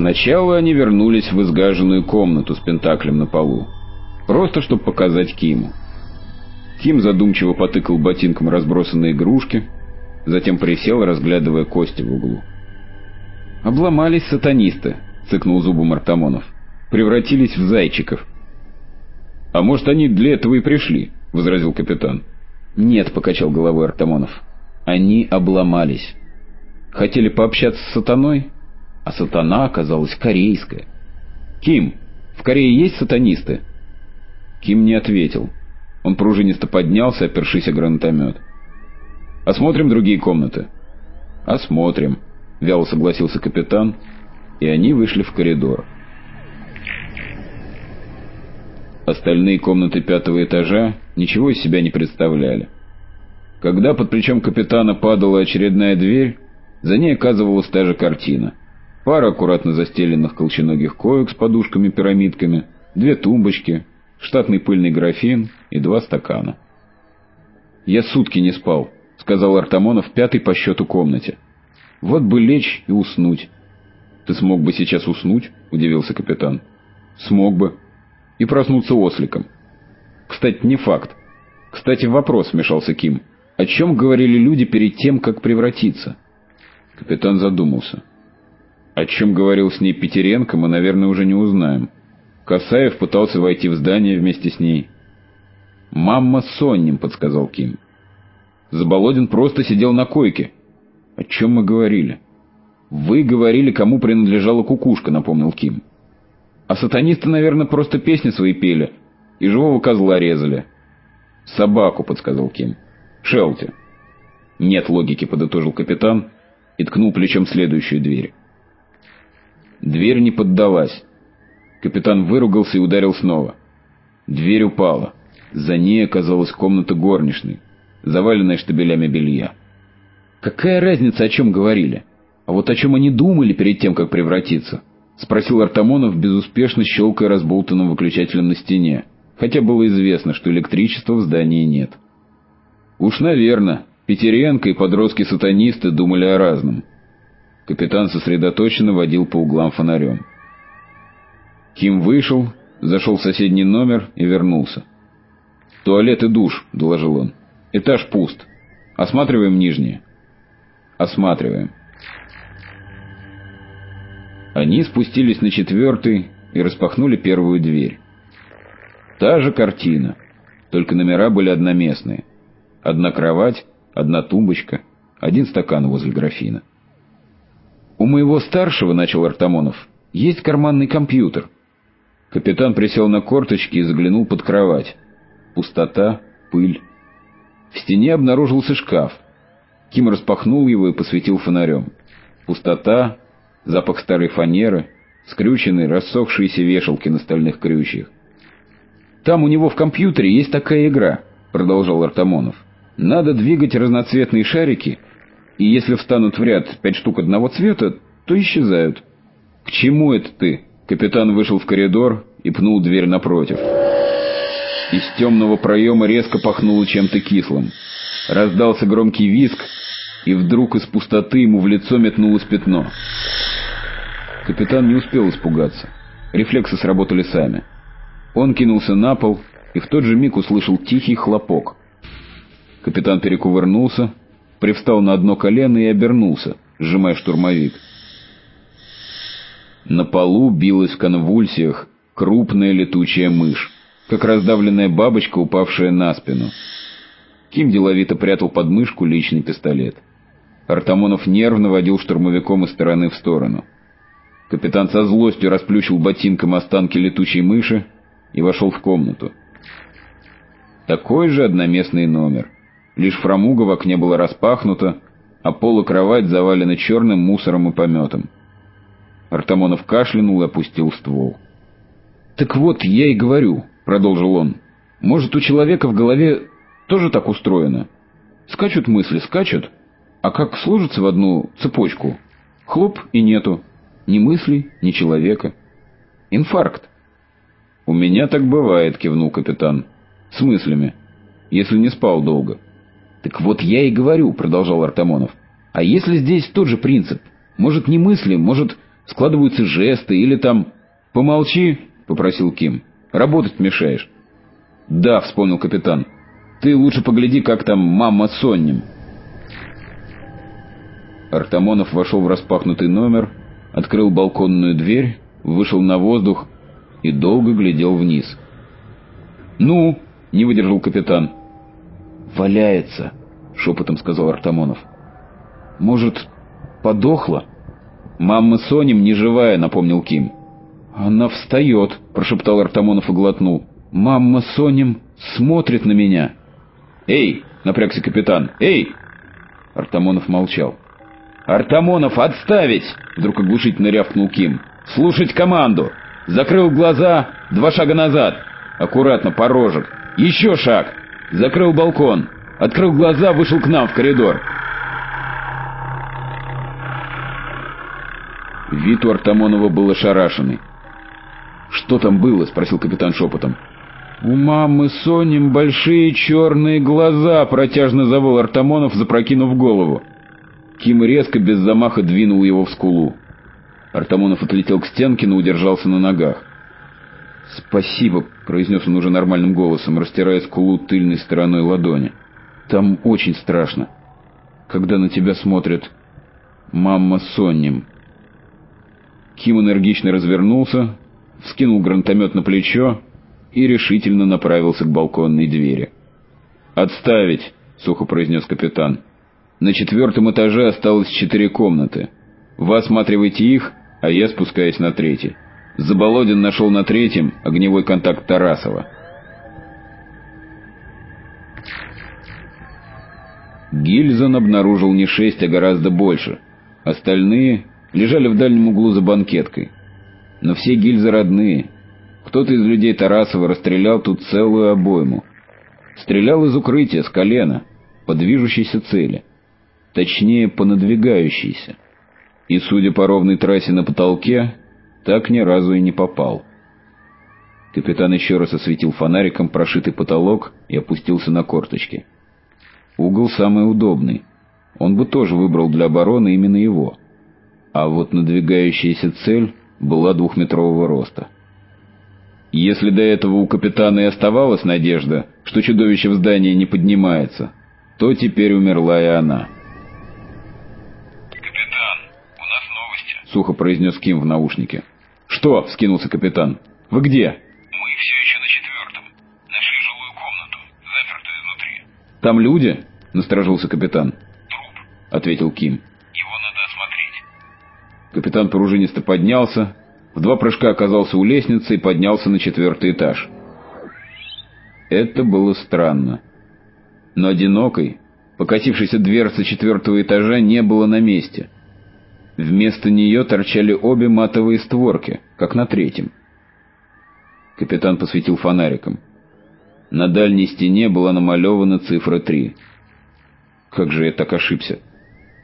Сначала они вернулись в изгаженную комнату с пентаклем на полу. Просто, чтобы показать Киму. Ким задумчиво потыкал ботинком разбросанные игрушки, затем присел, разглядывая кости в углу. «Обломались сатанисты», — цыкнул зубом Артамонов. «Превратились в зайчиков». «А может, они для этого и пришли?» — возразил капитан. «Нет», — покачал головой Артамонов. «Они обломались. Хотели пообщаться с сатаной, а сатана оказалась корейская. Ким, в Корее есть сатанисты?» Ким не ответил. Он пружинисто поднялся, опершись о гранатомет. «Осмотрим другие комнаты?» «Осмотрим», — вяло согласился капитан, и они вышли в коридор. Остальные комнаты пятого этажа ничего из себя не представляли. Когда под плечом капитана падала очередная дверь, за ней оказывалась та же картина. Пара аккуратно застеленных колченогих коек с подушками-пирамидками, две тумбочки, штатный пыльный графин и два стакана. «Я сутки не спал», — сказал Артамонов в пятой по счету комнате. «Вот бы лечь и уснуть». «Ты смог бы сейчас уснуть?» — удивился капитан. «Смог бы. И проснуться осликом». «Кстати, не факт. Кстати, вопрос», — вмешался Ким. «О чем говорили люди перед тем, как превратиться?» Капитан задумался. О чем говорил с ней Петеренко, мы, наверное, уже не узнаем. Касаев пытался войти в здание вместе с ней. «Мамма с Сонним», — подсказал Ким. Заболодин просто сидел на койке. «О чем мы говорили?» «Вы говорили, кому принадлежала кукушка», — напомнил Ким. «А сатанисты, наверное, просто песни свои пели и живого козла резали». «Собаку», — подсказал Ким. «Шелти». «Нет логики», — подытожил капитан и ткнул плечом следующую дверь. Дверь не поддалась. Капитан выругался и ударил снова. Дверь упала. За ней оказалась комната горничной, заваленная штабелями белья. «Какая разница, о чем говорили? А вот о чем они думали перед тем, как превратиться?» — спросил Артамонов, безуспешно щелкая разболтанным выключателем на стене, хотя было известно, что электричества в здании нет. «Уж, наверное, Петеренко и подростки-сатанисты думали о разном». Капитан сосредоточенно водил по углам фонарем. Ким вышел, зашел в соседний номер и вернулся. «Туалет и душ», — доложил он. «Этаж пуст. Осматриваем нижние». «Осматриваем». Они спустились на четвертый и распахнули первую дверь. Та же картина, только номера были одноместные. Одна кровать, одна тумбочка, один стакан возле графина. «У моего старшего, — начал Артамонов, — есть карманный компьютер». Капитан присел на корточки и заглянул под кровать. Пустота, пыль. В стене обнаружился шкаф. Ким распахнул его и посветил фонарем. Пустота, запах старой фанеры, скрюченные, рассохшиеся вешалки на стальных крючьях. «Там у него в компьютере есть такая игра», — продолжал Артамонов. «Надо двигать разноцветные шарики, и если встанут в ряд пять штук одного цвета, то исчезают». «К чему это ты?» Капитан вышел в коридор и пнул дверь напротив. Из темного проема резко пахнуло чем-то кислым. Раздался громкий визг, и вдруг из пустоты ему в лицо метнулось пятно. Капитан не успел испугаться. Рефлексы сработали сами. Он кинулся на пол и в тот же миг услышал тихий хлопок. Капитан перекувырнулся, привстал на одно колено и обернулся, сжимая штурмовик. На полу билась в конвульсиях крупная летучая мышь, как раздавленная бабочка, упавшая на спину. Ким деловито прятал под мышку личный пистолет. Артамонов нервно водил штурмовиком из стороны в сторону. Капитан со злостью расплющил ботинком останки летучей мыши и вошел в комнату. Такой же одноместный номер. Лишь фрамуга в окне была распахнута, а пол и кровать завалены черным мусором и пометом. Артамонов кашлянул и опустил ствол. «Так вот, я и говорю», — продолжил он, — «может, у человека в голове тоже так устроено? Скачут мысли, скачут, а как сложатся в одну цепочку? Хлоп и нету. Ни мыслей, ни человека. Инфаркт». «У меня так бывает», — кивнул капитан. «С мыслями, если не спал долго». «Так вот я и говорю», — продолжал Артамонов. «А если здесь тот же принцип? Может, не мысли, может, складываются жесты или там... «Помолчи», — попросил Ким. «Работать мешаешь». «Да», — вспомнил капитан. «Ты лучше погляди, как там мама с Соннем». Артамонов вошел в распахнутый номер, открыл балконную дверь, вышел на воздух и долго глядел вниз. «Ну?» — не выдержал капитан. «Валяется», — шепотом сказал Артамонов. «Может, подохла?» «Мама Сонем не живая», — напомнил Ким. «Она встает», — прошептал Артамонов и глотнул. «Мама Сонем смотрит на меня». «Эй!» — напрягся капитан. «Эй!» Артамонов молчал. «Артамонов, отставить!» — вдруг оглушительно рявкнул Ким. «Слушать команду! Закрыл глаза, два шага назад. Аккуратно, порожек. Еще шаг. Закрыл балкон. Открыл глаза, вышел к нам в коридор. Вид у Артамонова был ошарашенный. «Что там было?» — спросил капитан шепотом. «У мамы Соним большие черные глаза!» — протяжно завыл Артамонов, запрокинув голову. Ким резко, без замаха, двинул его в скулу. Артамонов отлетел к стенке, но удержался на ногах. «Спасибо», — произнес он уже нормальным голосом, растирая скулу тыльной стороной ладони. «Там очень страшно, когда на тебя смотрят мама Сонним». Ким энергично развернулся, вскинул гранатомет на плечо и решительно направился к балконной двери. «Отставить!» — сухо произнес капитан. На четвертом этаже осталось четыре комнаты. Вы осматривайте их, а я спускаюсь на третий. Заболодин нашел на третьем огневой контакт Тарасова. Гильзон обнаружил не шесть, а гораздо больше. Остальные лежали в дальнем углу за банкеткой. Но все гильзы родные. Кто-то из людей Тарасова расстрелял тут целую обойму. Стрелял из укрытия, с колена, по движущейся цели точнее по надвигающейся, и, судя по ровной трассе на потолке, так ни разу и не попал. Капитан еще раз осветил фонариком прошитый потолок и опустился на корточки. Угол самый удобный. Он бы тоже выбрал для обороны именно его. А вот надвигающаяся цель была двухметрового роста. Если до этого у капитана и оставалась надежда, что чудовище в здании не поднимается, то теперь умерла и она. — сухо произнес Ким в наушнике. «Что?» — вскинулся капитан. «Вы где?» «Мы все еще на четвертом. Нашли жилую комнату, запертую изнутри». «Там люди?» — насторожился капитан. «Труп», — ответил Ким. «Его надо осмотреть». Капитан пружинисто поднялся, в два прыжка оказался у лестницы и поднялся на четвертый этаж. Это было странно. Но одинокой, покатившейся дверца четвертого этажа не было на месте — Вместо нее торчали обе матовые створки, как на третьем. Капитан посветил фонариком. На дальней стене была намалевана цифра 3. Как же я так ошибся?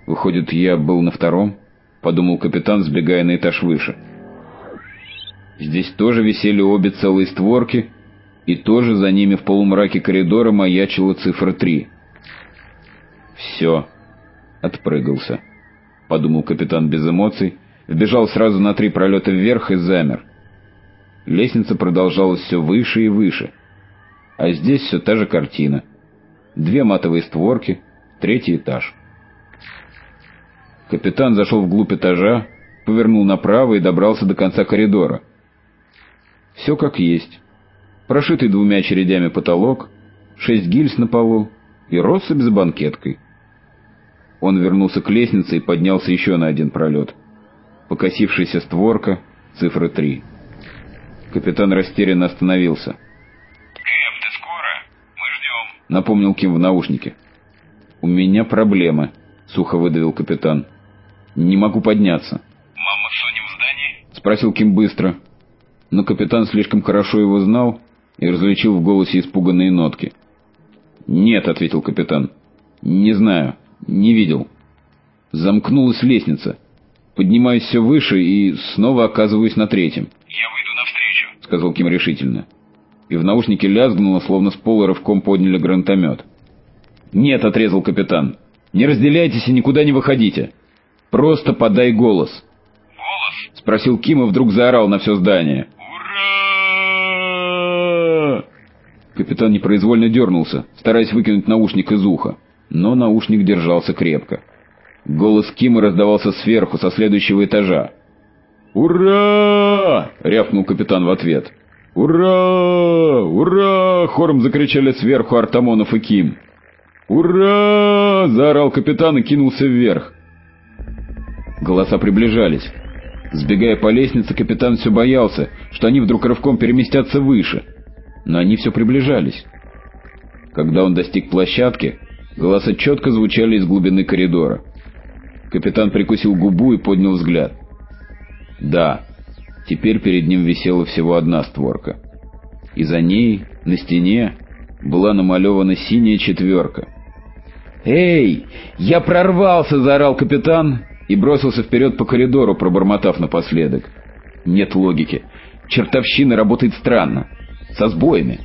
Выходит, я был на втором? Подумал капитан, сбегая на этаж выше. Здесь тоже висели обе целые створки, и тоже за ними в полумраке коридора маячила цифра 3. Все. Отпрыгался. — подумал капитан без эмоций, вбежал сразу на три пролета вверх и замер. Лестница продолжалась все выше и выше. А здесь все та же картина. Две матовые створки, третий этаж. Капитан зашел вглубь этажа, повернул направо и добрался до конца коридора. Все как есть. Прошитый двумя очередями потолок, шесть гильз на полу и россыпь за банкеткой. Он вернулся к лестнице и поднялся еще на один пролет. Покосившаяся створка, цифра три. Капитан растерянно остановился. «Кэп, ты скоро? Мы ждем», — напомнил Ким в наушнике. «У меня проблемы», — сухо выдавил капитан. «Не могу подняться». «Мама Соня в здании?» — спросил Ким быстро. Но капитан слишком хорошо его знал и различил в голосе испуганные нотки. «Нет», — ответил капитан. «Не знаю». Не видел. Замкнулась лестница. Поднимаюсь все выше и снова оказываюсь на третьем. «Я выйду навстречу», — сказал Ким решительно. И в наушнике лязгнуло, словно с пола рывком подняли гранатомет. «Нет», — отрезал капитан. «Не разделяйтесь и никуда не выходите. Просто подай голос». Голос? — спросил Ким и вдруг заорал на все здание. Ура! Капитан непроизвольно дернулся, стараясь выкинуть наушник из уха, но наушник держался крепко. Голос Кима раздавался сверху, со следующего этажа. «Ура!» — рявкнул капитан в ответ. «Ура! Ура!» — хором закричали сверху Артамонов и Ким. «Ура!» — заорал капитан и кинулся вверх. Голоса приближались. Сбегая по лестнице, капитан все боялся, что они вдруг рывком переместятся выше. Но они все приближались. Когда он достиг площадки, голоса четко звучали из глубины коридора. Капитан прикусил губу и поднял взгляд. Да, теперь перед ним висела всего одна створка. И за ней, на стене, была намалевана синяя четверка. «Эй, я прорвался!» — заорал капитан и бросился вперед по коридору, пробормотав напоследок. Нет логики. Чертовщина работает странно. Со сбоями.